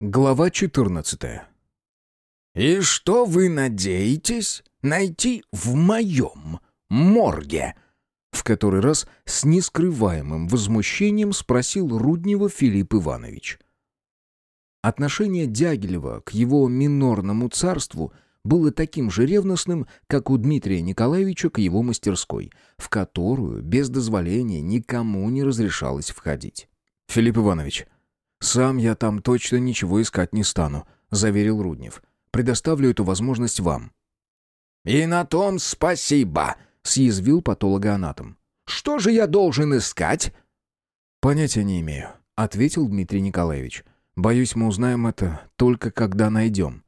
Глава 14 «И что вы надеетесь найти в моем морге?» В который раз с нескрываемым возмущением спросил Руднева Филипп Иванович. Отношение Дягилева к его минорному царству было таким же ревностным, как у Дмитрия Николаевича к его мастерской, в которую без дозволения никому не разрешалось входить. «Филипп Иванович», «Сам я там точно ничего искать не стану», — заверил Руднев. «Предоставлю эту возможность вам». «И на том спасибо», — съязвил патологоанатом. «Что же я должен искать?» «Понятия не имею», — ответил Дмитрий Николаевич. «Боюсь, мы узнаем это только когда найдем».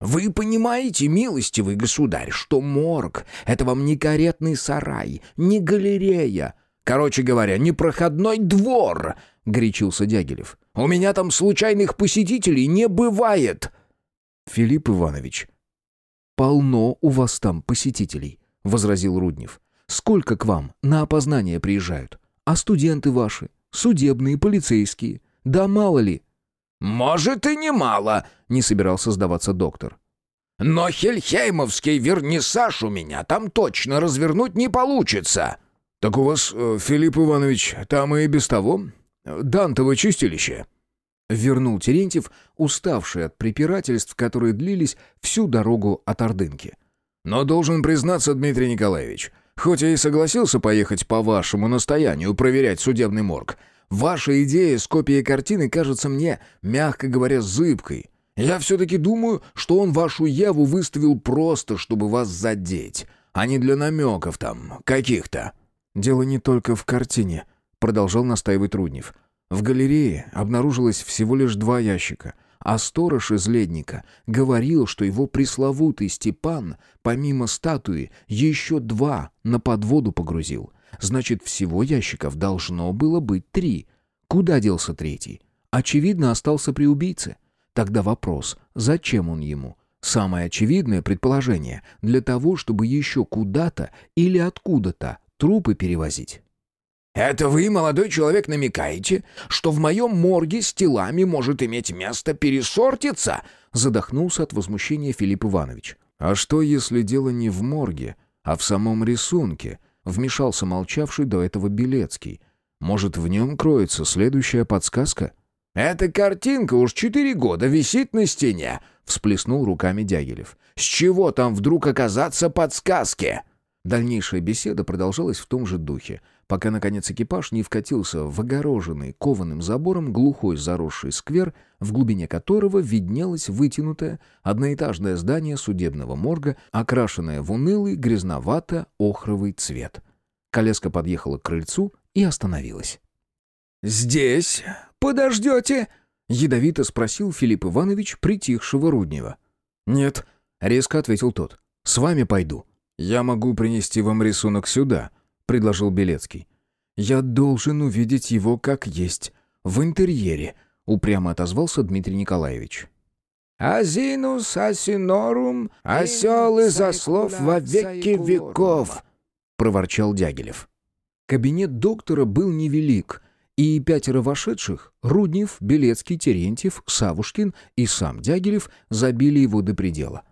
«Вы понимаете, милостивый государь, что морг — это вам не каретный сарай, не галерея. Короче говоря, не проходной двор», — горячился Дягилев. У меня там случайных посетителей не бывает!» «Филипп Иванович, полно у вас там посетителей», — возразил Руднев. «Сколько к вам на опознание приезжают? А студенты ваши? Судебные, полицейские? Да мало ли!» «Может, и немало», — не собирался сдаваться доктор. «Но хельхеймовский вернисаж у меня там точно развернуть не получится». «Так у вас, э, Филипп Иванович, там и без того Дантово чистилище!» Вернул Терентьев, уставший от препирательств, которые длились всю дорогу от Ордынки. «Но должен признаться, Дмитрий Николаевич, хоть я и согласился поехать по вашему настоянию проверять судебный морг, ваша идея с копией картины кажется мне, мягко говоря, зыбкой. Я все-таки думаю, что он вашу Еву выставил просто, чтобы вас задеть, а не для намеков там каких-то». «Дело не только в картине», продолжал настаивать Руднев. В галерее обнаружилось всего лишь два ящика, а сторож из Ледника говорил, что его пресловутый Степан, помимо статуи, еще два на подводу погрузил. Значит, всего ящиков должно было быть три. Куда делся третий? Очевидно, остался при убийце. Тогда вопрос, зачем он ему? Самое очевидное предположение – для того, чтобы еще куда-то или откуда-то трупы перевозить. «Это вы, молодой человек, намекаете, что в моем морге с телами может иметь место пересортиться?» Задохнулся от возмущения Филипп Иванович. «А что, если дело не в морге, а в самом рисунке?» Вмешался молчавший до этого Белецкий. «Может, в нем кроется следующая подсказка?» «Эта картинка уж четыре года висит на стене», — всплеснул руками Дягилев. «С чего там вдруг оказаться подсказки?» Дальнейшая беседа продолжалась в том же духе, пока, наконец, экипаж не вкатился в огороженный кованым забором глухой заросший сквер, в глубине которого виднелось вытянутое одноэтажное здание судебного морга, окрашенное в унылый грязновато-охровый цвет. Колеска подъехала к крыльцу и остановилась. «Здесь подождете?» — ядовито спросил Филипп Иванович притихшего Руднева. «Нет», — резко ответил тот. «С вами пойду». «Я могу принести вам рисунок сюда», — предложил Белецкий. «Я должен увидеть его как есть, в интерьере», — упрямо отозвался Дмитрий Николаевич. «Азинус асинорум, осел из ослов во веки веков», — проворчал Дягилев. Кабинет доктора был невелик, и пятеро вошедших — Руднев, Белецкий, Терентьев, Савушкин и сам Дягилев — забили его до предела —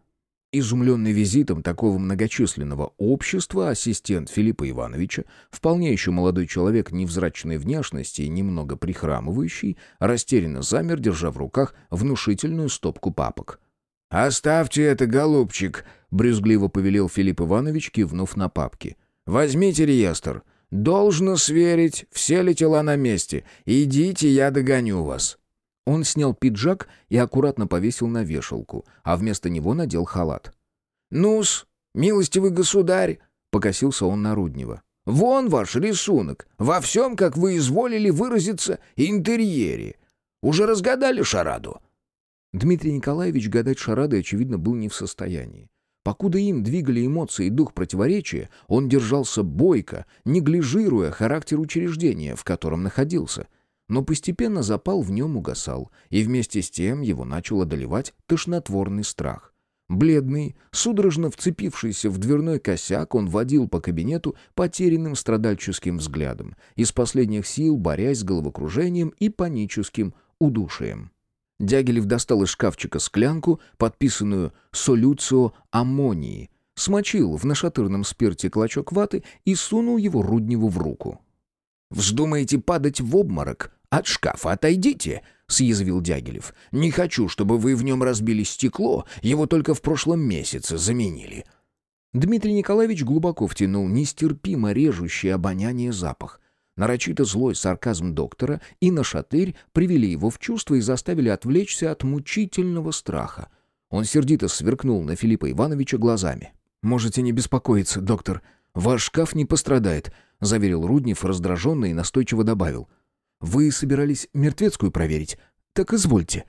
Изумленный визитом такого многочисленного общества, ассистент Филиппа Ивановича, вполне еще молодой человек невзрачной внешности и немного прихрамывающий, растерянно замер, держа в руках внушительную стопку папок. «Оставьте это, голубчик», — брюзгливо повелел Филипп Иванович, кивнув на папки. «Возьмите реестр. Должно сверить, все ли тела на месте. Идите, я догоню вас». Он снял пиджак и аккуратно повесил на вешалку, а вместо него надел халат. «Ну-с, милостивый государь!» — покосился он на Руднева. «Вон ваш рисунок. Во всем, как вы изволили выразиться, интерьере. Уже разгадали шараду?» Дмитрий Николаевич гадать шарады, очевидно, был не в состоянии. Покуда им двигали эмоции и дух противоречия, он держался бойко, неглижируя характер учреждения, в котором находился — но постепенно запал в нем угасал, и вместе с тем его начал одолевать тошнотворный страх. Бледный, судорожно вцепившийся в дверной косяк, он водил по кабинету потерянным страдальческим взглядом, из последних сил борясь с головокружением и паническим удушием. Дягилев достал из шкафчика склянку, подписанную «Солюцио аммонии», смочил в нашатырном спирте клочок ваты и сунул его Рудневу в руку. «Вздумаете падать в обморок? От шкафа отойдите!» — съязвил Дягилев. «Не хочу, чтобы вы в нем разбили стекло, его только в прошлом месяце заменили». Дмитрий Николаевич глубоко втянул нестерпимо режущий обоняние запах. Нарочито злой сарказм доктора и нашатырь привели его в чувство и заставили отвлечься от мучительного страха. Он сердито сверкнул на Филиппа Ивановича глазами. «Можете не беспокоиться, доктор. Ваш шкаф не пострадает», — заверил Руднев раздраженно и настойчиво добавил. «Вы собирались мертвецкую проверить? Так извольте».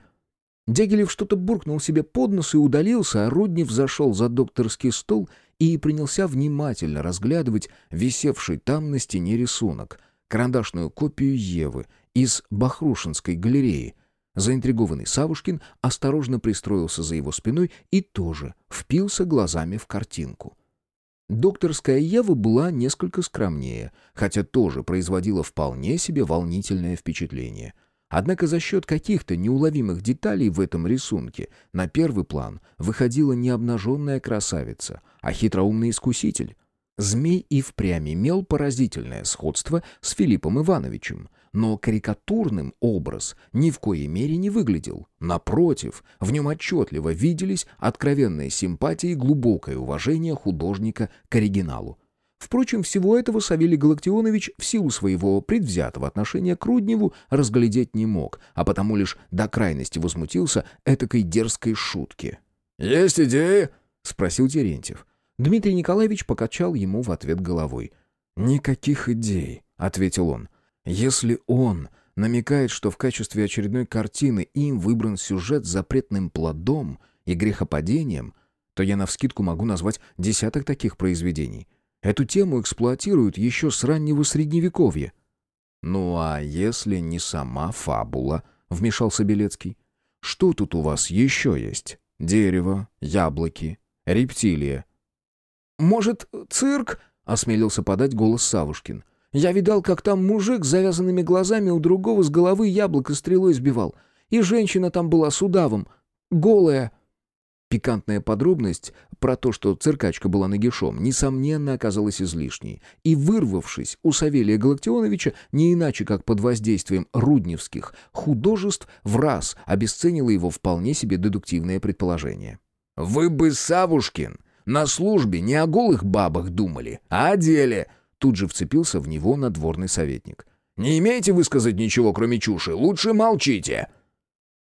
Дягилев что-то буркнул себе под нос и удалился, а Руднев зашел за докторский стол и принялся внимательно разглядывать висевший там на стене рисунок, карандашную копию Евы из Бахрушинской галереи. Заинтригованный Савушкин осторожно пристроился за его спиной и тоже впился глазами в картинку. Докторская Ева была несколько скромнее, хотя тоже производила вполне себе волнительное впечатление. Однако за счет каких-то неуловимых деталей в этом рисунке на первый план выходила не обнаженная красавица, а хитроумный искуситель. Змей и впрямь имел поразительное сходство с Филиппом Ивановичем, но карикатурным образ ни в коей мере не выглядел. Напротив, в нем отчетливо виделись откровенная симпатия и глубокое уважение художника к оригиналу. Впрочем, всего этого Савелий Галактионович в силу своего предвзятого отношения к Рудневу разглядеть не мог, а потому лишь до крайности возмутился этакой дерзкой шутки. «Есть идеи?» — спросил Терентьев. Дмитрий Николаевич покачал ему в ответ головой. «Никаких идей», — ответил он. «Если он намекает, что в качестве очередной картины им выбран сюжет с запретным плодом и грехопадением, то я навскидку могу назвать десяток таких произведений. Эту тему эксплуатируют еще с раннего Средневековья». «Ну а если не сама фабула?» — вмешался Белецкий. «Что тут у вас еще есть? Дерево, яблоки, рептилия». «Может, цирк?» — осмелился подать голос Савушкин. «Я видал, как там мужик с завязанными глазами у другого с головы яблоко стрелой сбивал. И женщина там была с удавом, голая». Пикантная подробность про то, что циркачка была нагишом, несомненно оказалась излишней, и, вырвавшись у Савелия Галактионовича, не иначе как под воздействием рудневских художеств, в раз обесценила его вполне себе дедуктивное предположение. «Вы бы, Савушкин, на службе не о голых бабах думали, а о деле!» Тут же вцепился в него надворный советник. «Не имеете высказать ничего, кроме чуши? Лучше молчите!»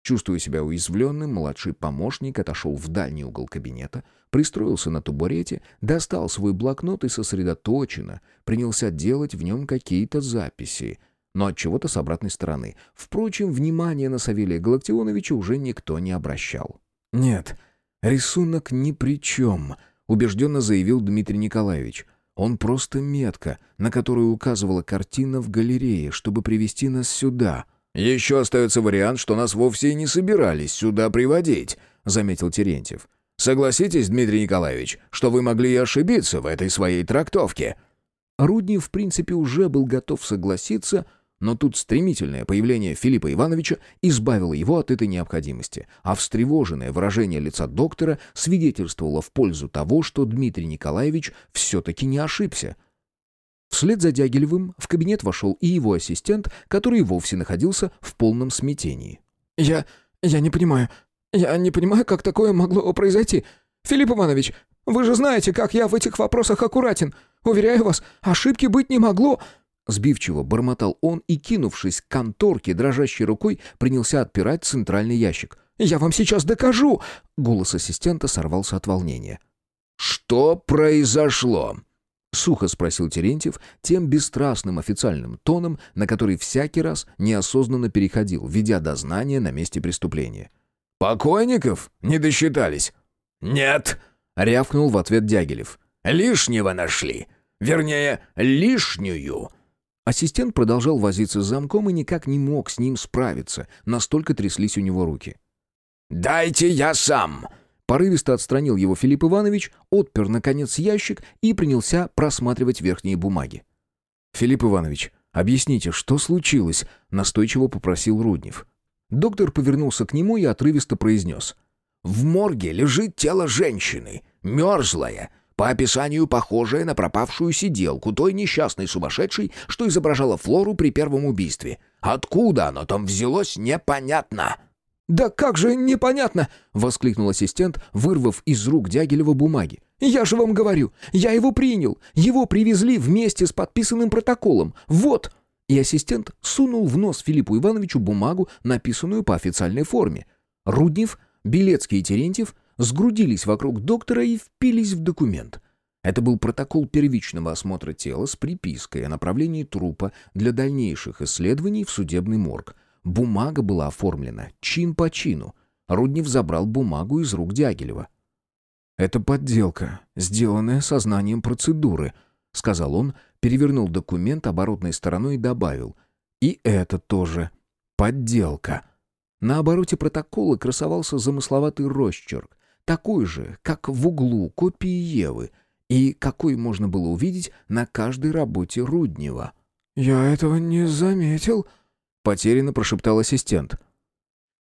Чувствуя себя уязвленным, младший помощник отошел в дальний угол кабинета, пристроился на табурете, достал свой блокнот и сосредоточенно принялся делать в нем какие-то записи, но от чего-то с обратной стороны. Впрочем, внимания на Савелия Галактионовича уже никто не обращал. «Нет, рисунок ни при чем», — убежденно заявил Дмитрий Николаевич. «Он просто метка, на которую указывала картина в галерее, чтобы привести нас сюда». «Еще остается вариант, что нас вовсе и не собирались сюда приводить», — заметил Терентьев. «Согласитесь, Дмитрий Николаевич, что вы могли и ошибиться в этой своей трактовке». Рудни, в принципе, уже был готов согласиться, но тут стремительное появление Филиппа Ивановича избавило его от этой необходимости, а встревоженное выражение лица доктора свидетельствовало в пользу того, что Дмитрий Николаевич все-таки не ошибся — Вслед за Дягилевым в кабинет вошел и его ассистент, который вовсе находился в полном смятении. «Я... я не понимаю. Я не понимаю, как такое могло произойти. Филипп Иванович, вы же знаете, как я в этих вопросах аккуратен. Уверяю вас, ошибки быть не могло». Сбивчиво бормотал он и, кинувшись к конторке, дрожащей рукой, принялся отпирать центральный ящик. «Я вам сейчас докажу!» Голос ассистента сорвался от волнения. «Что произошло?» — сухо спросил Терентьев тем бесстрастным официальным тоном, на который всякий раз неосознанно переходил, ведя дознание на месте преступления. «Покойников не досчитались?» «Нет», — рявкнул в ответ Дягилев. «Лишнего нашли. Вернее, лишнюю». Ассистент продолжал возиться с замком и никак не мог с ним справиться, настолько тряслись у него руки. «Дайте я сам!» Порывисто отстранил его Филипп Иванович, отпер, наконец, ящик и принялся просматривать верхние бумаги. «Филипп Иванович, объясните, что случилось?» — настойчиво попросил Руднев. Доктор повернулся к нему и отрывисто произнес. «В морге лежит тело женщины, мерзлое, по описанию похожее на пропавшую сиделку той несчастной сумасшедшей, что изображала Флору при первом убийстве. Откуда оно там взялось, непонятно». «Да как же непонятно!» — воскликнул ассистент, вырвав из рук Дягилева бумаги. «Я же вам говорю, я его принял. Его привезли вместе с подписанным протоколом. Вот!» И ассистент сунул в нос Филиппу Ивановичу бумагу, написанную по официальной форме. Руднев, Белецкий и Терентьев сгрудились вокруг доктора и впились в документ. Это был протокол первичного осмотра тела с припиской о направлении трупа для дальнейших исследований в судебный морг — Бумага была оформлена чин по чину. Руднев забрал бумагу из рук Дягилева. «Это подделка, сделанная сознанием процедуры», — сказал он, перевернул документ оборотной стороной и добавил. «И это тоже подделка». На обороте протокола красовался замысловатый росчерк, такой же, как в углу копии Евы, и какой можно было увидеть на каждой работе Руднева. «Я этого не заметил», Потерянно прошептал ассистент.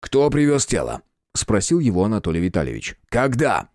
«Кто привез тело?» — спросил его Анатолий Витальевич. «Когда?»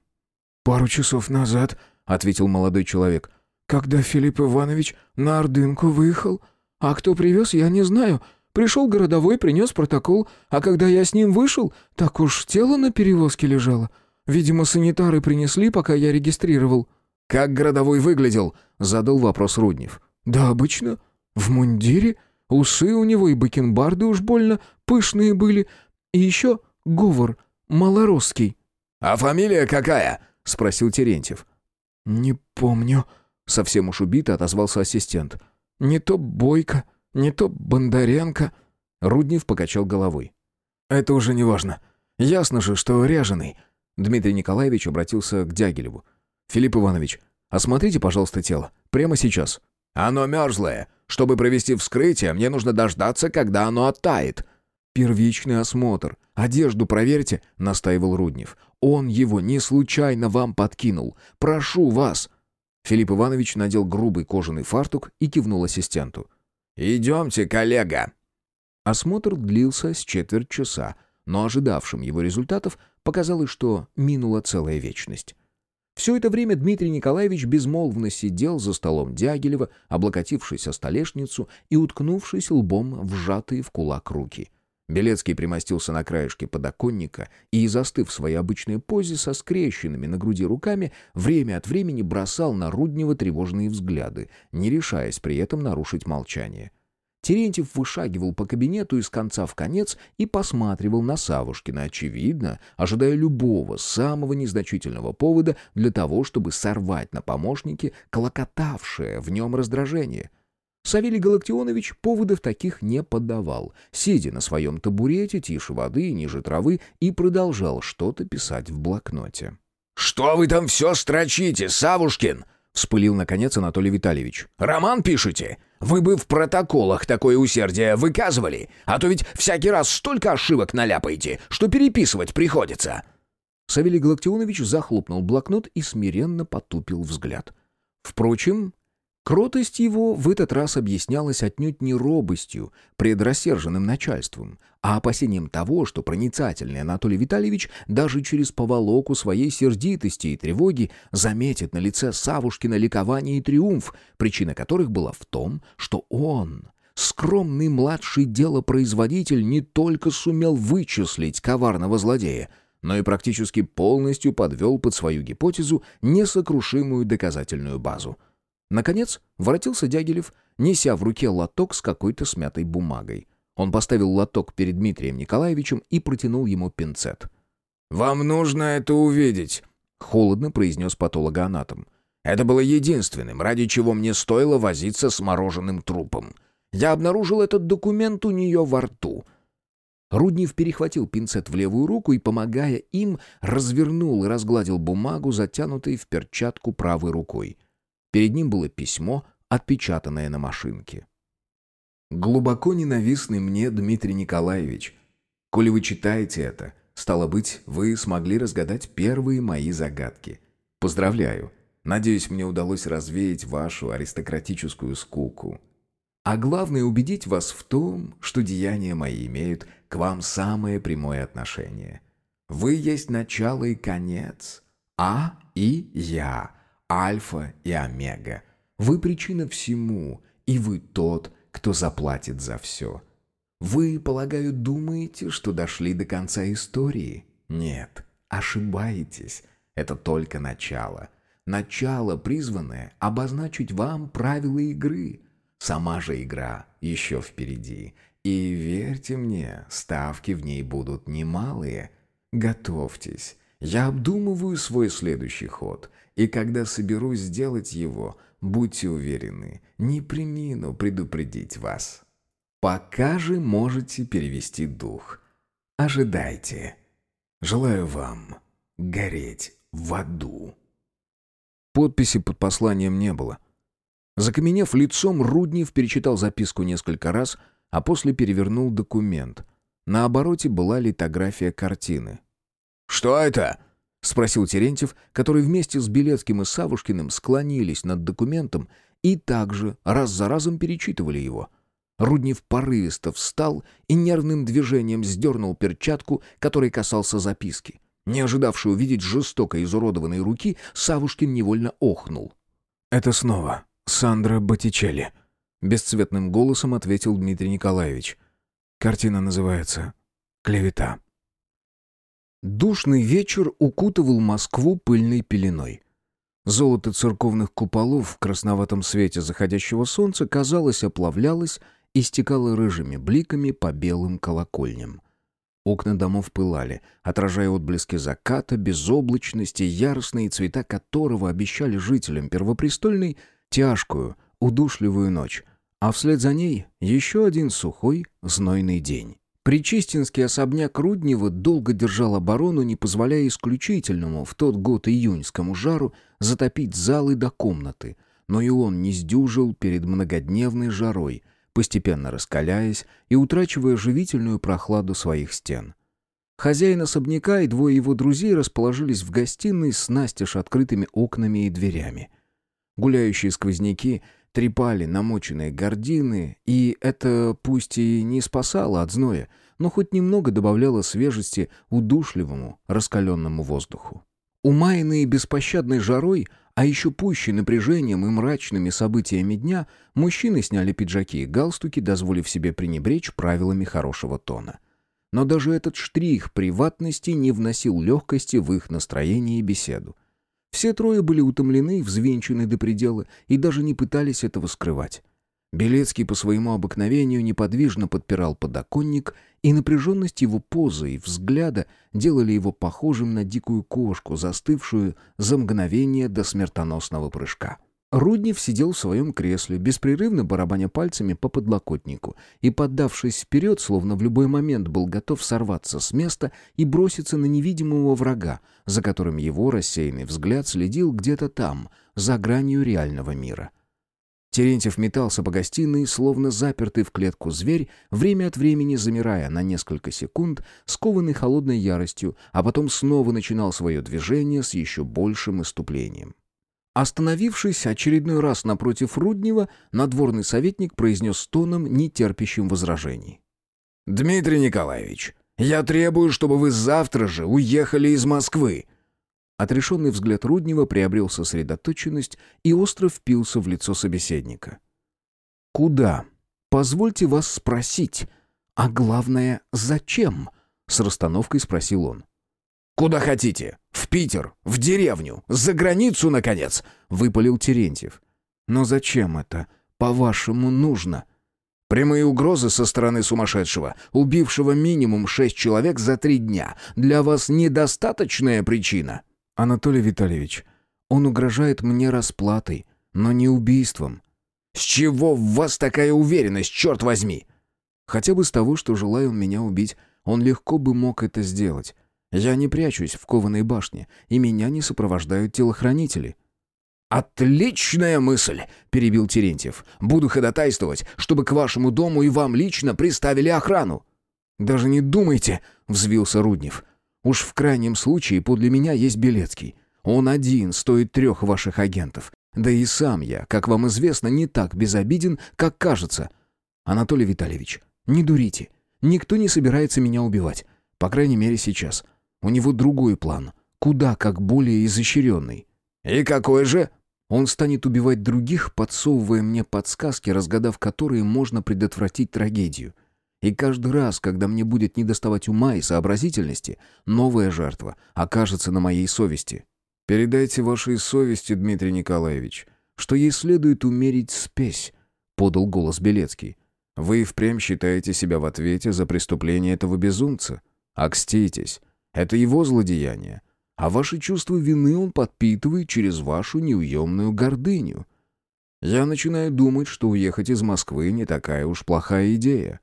«Пару часов назад», — ответил молодой человек. «Когда Филипп Иванович на Ордынку выехал. А кто привез, я не знаю. Пришел городовой, принес протокол, а когда я с ним вышел, так уж тело на перевозке лежало. Видимо, санитары принесли, пока я регистрировал». «Как городовой выглядел?» — задал вопрос Руднев. «Да обычно. В мундире, Усы у него и бакенбарды уж больно пышные были. И еще говор малоросский». «А фамилия какая?» — спросил Терентьев. «Не помню», — совсем уж убито отозвался ассистент. «Не то Бойко, не то Бондаренко». Руднев покачал головой. «Это уже не важно. Ясно же, что ряженый». Дмитрий Николаевич обратился к Дягилеву. «Филипп Иванович, осмотрите, пожалуйста, тело. Прямо сейчас». «Оно мерзлое. Чтобы провести вскрытие, мне нужно дождаться, когда оно оттает». «Первичный осмотр. Одежду проверьте», — настаивал Руднев. «Он его не случайно вам подкинул. Прошу вас». Филипп Иванович надел грубый кожаный фартук и кивнул ассистенту. «Идемте, коллега». Осмотр длился с четверть часа, но ожидавшим его результатов показалось, что минула целая вечность. Все это время Дмитрий Николаевич безмолвно сидел за столом Дягилева, облокотившись о столешницу и уткнувшись лбом в сжатые в кулак руки. Белецкий примостился на краешке подоконника и, застыв в своей обычной позе со скрещенными на груди руками, время от времени бросал на Руднева тревожные взгляды, не решаясь при этом нарушить молчание. Терентьев вышагивал по кабинету из конца в конец и посматривал на Савушкина, очевидно, ожидая любого, самого незначительного повода для того, чтобы сорвать на помощнике клокотавшее в нем раздражение. Савелий Галактионович поводов таких не подавал, сидя на своем табурете тише воды и ниже травы, и продолжал что-то писать в блокноте. «Что вы там все строчите, Савушкин?» — вспылил, наконец, Анатолий Витальевич. «Роман пишете? Вы бы в протоколах такое усердие выказывали, а то ведь всякий раз столько ошибок наляпаете, что переписывать приходится». Савелий Галактионович захлопнул блокнот и смиренно потупил взгляд. Впрочем, Кротость его в этот раз объяснялась отнюдь не робостью, предрассерженным начальством, а опасением того, что проницательный Анатолий Витальевич даже через поволоку своей сердитости и тревоги заметит на лице Савушкина ликование и триумф, причина которых была в том, что он, скромный младший делопроизводитель, не только сумел вычислить коварного злодея, но и практически полностью подвел под свою гипотезу несокрушимую доказательную базу — Наконец, воротился Дягилев, неся в руке лоток с какой-то смятой бумагой. Он поставил лоток перед Дмитрием Николаевичем и протянул ему пинцет. «Вам нужно это увидеть», — холодно произнес патологоанатом. «Это было единственным, ради чего мне стоило возиться с мороженым трупом. Я обнаружил этот документ у нее во рту». Руднев перехватил пинцет в левую руку и, помогая им, развернул и разгладил бумагу, затянутой в перчатку правой рукой. Перед ним было письмо, отпечатанное на машинке. «Глубоко ненавистный мне Дмитрий Николаевич. Коли вы читаете это, стало быть, вы смогли разгадать первые мои загадки. Поздравляю. Надеюсь, мне удалось развеять вашу аристократическую скуку. А главное убедить вас в том, что деяния мои имеют к вам самое прямое отношение. Вы есть начало и конец, А и Я, Альфа и Омега. Вы причина всему, и вы тот, кто заплатит за все. Вы, полагаю, думаете, что дошли до конца истории? Нет, ошибаетесь. Это только начало. Начало, призванное обозначить вам правила игры. Сама же игра еще впереди. И верьте мне, ставки в ней будут немалые. Готовьтесь. Я обдумываю свой следующий ход, и когда соберусь сделать его, будьте уверены, не примину предупредить вас. Пока же можете перевести дух. Ожидайте. Желаю вам гореть в аду. Подписи под посланием не было. Закаменев лицом, Руднев перечитал записку несколько раз, а после перевернул документ. На обороте была литография картины. «Что это?» — спросил Терентьев, который вместе с Белецким и Савушкиным склонились над документом и также раз за разом перечитывали его. Руднев порывисто встал и нервным движением сдернул перчатку, которой касался записки. Не ожидавший увидеть жестоко изуродованные руки, Савушкин невольно охнул. «Это снова Сандра Боттичелли», — бесцветным голосом ответил Дмитрий Николаевич. Картина называется «Клевета». Душный вечер укутывал Москву пыльной пеленой. Золото церковных куполов в красноватом свете заходящего солнца, казалось, оплавлялось и стекало рыжими бликами по белым колокольням. Окна домов пылали, отражая отблески заката, безоблачности, яростные цвета которого обещали жителям Первопрестольной тяжкую, удушливую ночь, а вслед за ней еще один сухой, знойный день. Причистинский особняк Руднева долго держал оборону, не позволяя исключительному в тот год июньскому жару затопить залы до комнаты, но и он не сдюжил перед многодневной жарой, постепенно раскаляясь и утрачивая живительную прохладу своих стен. Хозяин особняка и двое его друзей расположились в гостиной с настежь открытыми окнами и дверями. Гуляющие сквозняки трепали намоченные гардины, и это пусть и не спасало от зноя, но хоть немного добавляло свежести удушливому, раскаленному воздуху. Умаянные беспощадной жарой, а еще пуще напряжением и мрачными событиями дня, мужчины сняли пиджаки и галстуки, дозволив себе пренебречь правилами хорошего тона. Но даже этот штрих приватности не вносил легкости в их настроение и беседу. Все трое были утомлены, взвинчены до предела и даже не пытались этого скрывать. Белецкий по своему обыкновению неподвижно подпирал подоконник, и напряженность его позы и взгляда делали его похожим на дикую кошку, застывшую за мгновение до смертоносного прыжка. Руднев сидел в своем кресле, беспрерывно барабаня пальцами по подлокотнику, и, поддавшись вперед, словно в любой момент был готов сорваться с места и броситься на невидимого врага, за которым его рассеянный взгляд следил где-то там, за гранью реального мира. Терентьев метался по гостиной, словно запертый в клетку зверь, время от времени замирая на несколько секунд, скованный холодной яростью, а потом снова начинал свое движение с еще большим иступлением. Остановившись очередной раз напротив Руднева, надворный советник произнес тоном, нетерпящим возражений. «Дмитрий Николаевич, я требую, чтобы вы завтра же уехали из Москвы». Отрешенный взгляд Руднева приобрел сосредоточенность и остро впился в лицо собеседника. «Куда? Позвольте вас спросить. А главное, зачем?» — с расстановкой спросил он. «Куда хотите? В Питер, в деревню, за границу, наконец!» — выпалил Терентьев. «Но зачем это, по-вашему, нужно?» Прямые угрозы со стороны сумасшедшего, убившего минимум шесть человек за три дня, для вас недостаточная причина?» «Анатолий Витальевич, он угрожает мне расплатой, но не убийством». «С чего в вас такая уверенность, черт возьми?» «Хотя бы с того, что, желая он меня убить, он легко бы мог это сделать. Я не прячусь в кованой башне, и меня не сопровождают телохранители». «Отличная мысль!» — перебил Терентьев. «Буду ходатайствовать, чтобы к вашему дому и вам лично приставили охрану». «Даже не думайте!» — взвился Руднев. «Уж в крайнем случае подле меня есть Белецкий. Он один стоит трех ваших агентов. Да и сам я, как вам известно, не так безобиден, как кажется. Анатолий Витальевич, не дурите. Никто не собирается меня убивать. По крайней мере, сейчас. У него другой план. Куда как более изощренный. «И какой же?» Он станет убивать других, подсовывая мне подсказки, разгадав которые можно предотвратить трагедию. И каждый раз, когда мне будет недоставать ума и сообразительности, новая жертва окажется на моей совести. «Передайте вашей совести, Дмитрий Николаевич, что ей следует умерить спесь», — подал голос Белецкий. «Вы впрямь считаете себя в ответе за преступление этого безумца. Окститесь. Это его злодеяние а ваши чувства вины он подпитывает через вашу неуемную гордыню. Я начинаю думать, что уехать из Москвы не такая уж плохая идея.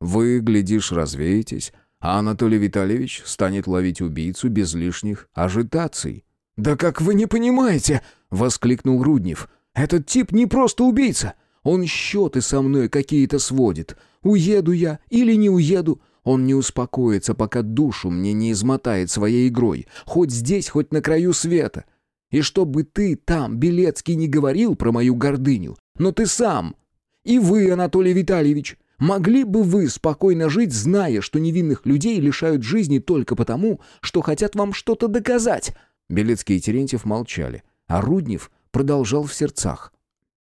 Вы, глядишь, развеетесь, а Анатолий Витальевич станет ловить убийцу без лишних ажитаций. «Да как вы не понимаете!» — воскликнул Руднев. «Этот тип не просто убийца. Он счеты со мной какие-то сводит. Уеду я или не уеду, он не успокоится, пока душу мне не измотает своей игрой, хоть здесь, хоть на краю света. И чтобы ты там, Белецкий, не говорил про мою гордыню, но ты сам, и вы, Анатолий Витальевич, могли бы вы спокойно жить, зная, что невинных людей лишают жизни только потому, что хотят вам что-то доказать?» Белецкий и Терентьев молчали, а Руднев продолжал в сердцах.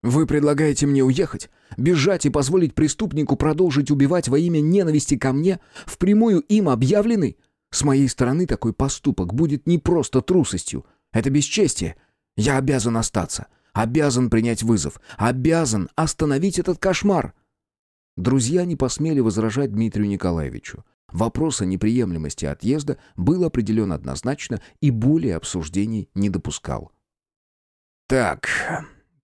«Вы предлагаете мне уехать? Бежать и позволить преступнику продолжить убивать во имя ненависти ко мне, впрямую им объявленный? С моей стороны такой поступок будет не просто трусостью. Это бесчестие. Я обязан остаться. Обязан принять вызов. Обязан остановить этот кошмар». Друзья не посмели возражать Дмитрию Николаевичу. Вопрос о неприемлемости отъезда был определен однозначно и более обсуждений не допускал. «Так,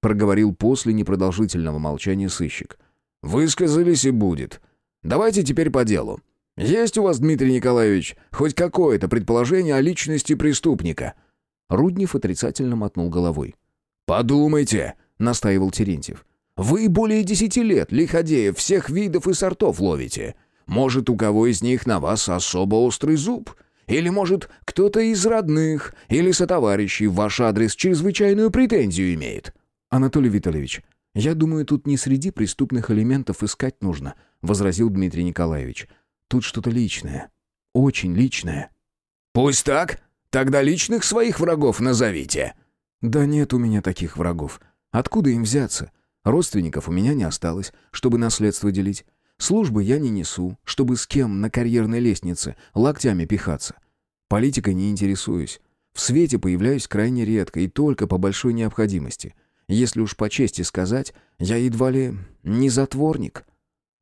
проговорил после непродолжительного молчания сыщик. «Высказались и будет. Давайте теперь по делу. Есть у вас, Дмитрий Николаевич, хоть какое-то предположение о личности преступника?» Руднев отрицательно мотнул головой. «Подумайте», — настаивал Терентьев. «Вы более десяти лет лиходеев всех видов и сортов ловите. Может, у кого из них на вас особо острый зуб? Или, может, кто-то из родных или сотоварищей в ваш адрес чрезвычайную претензию имеет?» «Анатолий Витальевич, я думаю, тут не среди преступных элементов искать нужно», — возразил Дмитрий Николаевич. «Тут что-то личное. Очень личное». «Пусть так. Тогда личных своих врагов назовите». «Да нет у меня таких врагов. Откуда им взяться? Родственников у меня не осталось, чтобы наследство делить. Службы я не несу, чтобы с кем на карьерной лестнице локтями пихаться. Политикой не интересуюсь. В свете появляюсь крайне редко и только по большой необходимости. Если уж по чести сказать, я едва ли не затворник».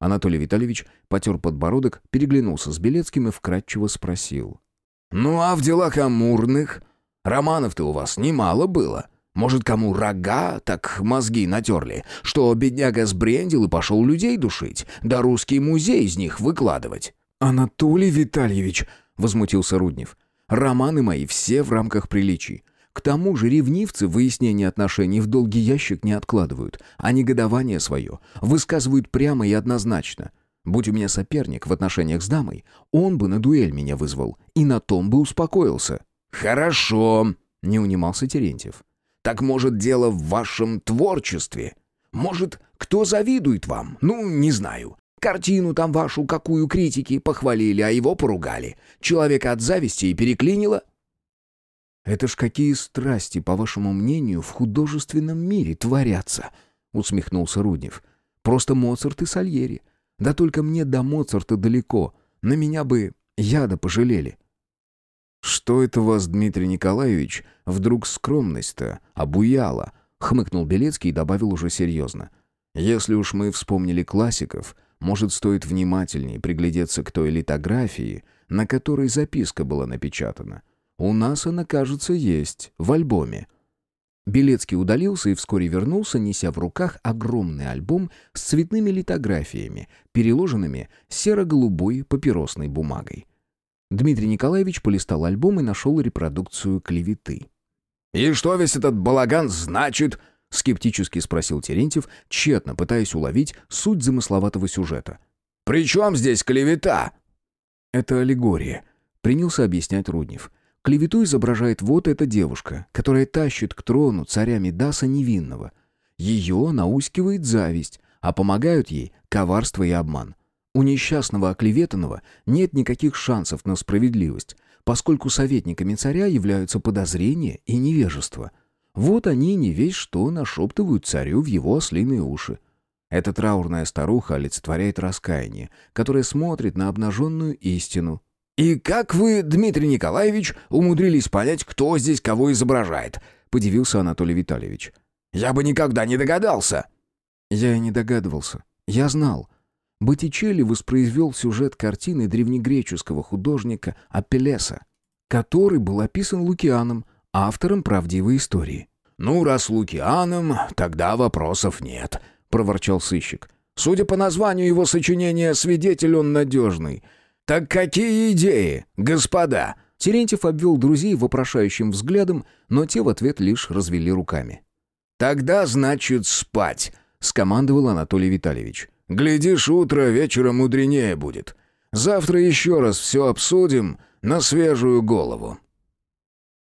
Анатолий Витальевич потер подбородок, переглянулся с Белецким и вкратчиво спросил. «Ну а в делах амурных? Романов-то у вас немало было. Может, кому рога так мозги натерли, что бедняга сбрендил и пошел людей душить, да русский музей из них выкладывать?» «Анатолий Витальевич!» — возмутился Руднев. «Романы мои все в рамках приличий. К тому же ревнивцы выяснение отношений в долгий ящик не откладывают, а негодование свое высказывают прямо и однозначно. Будь у меня соперник в отношениях с дамой, он бы на дуэль меня вызвал и на том бы успокоился. «Хорошо», — не унимался Терентьев. «Так, может, дело в вашем творчестве? Может, кто завидует вам? Ну, не знаю. Картину там вашу, какую критики похвалили, а его поругали. Человека от зависти и переклинило?» «Это ж какие страсти, по вашему мнению, в художественном мире творятся?» — усмехнулся Руднев. «Просто Моцарт и Сальери. Да только мне до Моцарта далеко. На меня бы яда пожалели». «Что это вас, Дмитрий Николаевич, вдруг скромность-то обуяла?» — хмыкнул Белецкий и добавил уже серьезно. «Если уж мы вспомнили классиков, может, стоит внимательнее приглядеться к той литографии, на которой записка была напечатана». У нас она, кажется, есть, в альбоме». Белецкий удалился и вскоре вернулся, неся в руках огромный альбом с цветными литографиями, переложенными серо-голубой папиросной бумагой. Дмитрий Николаевич полистал альбом и нашел репродукцию клеветы. «И что весь этот балаган значит?» — скептически спросил Терентьев, тщетно пытаясь уловить суть замысловатого сюжета. «При чем здесь клевета?» «Это аллегория», — принялся объяснять Руднев. Клевету изображает вот эта девушка, которая тащит к трону царя Медаса невинного. Ее наускивает зависть, а помогают ей коварство и обман. У несчастного оклеветанного нет никаких шансов на справедливость, поскольку советниками царя являются подозрения и невежество. Вот они не весь что нашептывают царю в его ослиные уши. Эта траурная старуха олицетворяет раскаяние, которое смотрит на обнаженную истину. «И как вы, Дмитрий Николаевич, умудрились понять, кто здесь кого изображает?» — подивился Анатолий Витальевич. «Я бы никогда не догадался!» Я и не догадывался. Я знал. Боттичелли воспроизвел сюжет картины древнегреческого художника Апеллеса, который был описан Лукианом, автором правдивой истории. «Ну, раз Лукианом, тогда вопросов нет», — проворчал сыщик. «Судя по названию его сочинения, свидетель он надежный. Так какие идеи, господа?» Терентьев обвел друзей вопрошающим взглядом, но те в ответ лишь развели руками. «Тогда, значит, спать», — скомандовал Анатолий Витальевич. Глядишь, утро вечера мудренее будет. Завтра еще раз все обсудим на свежую голову».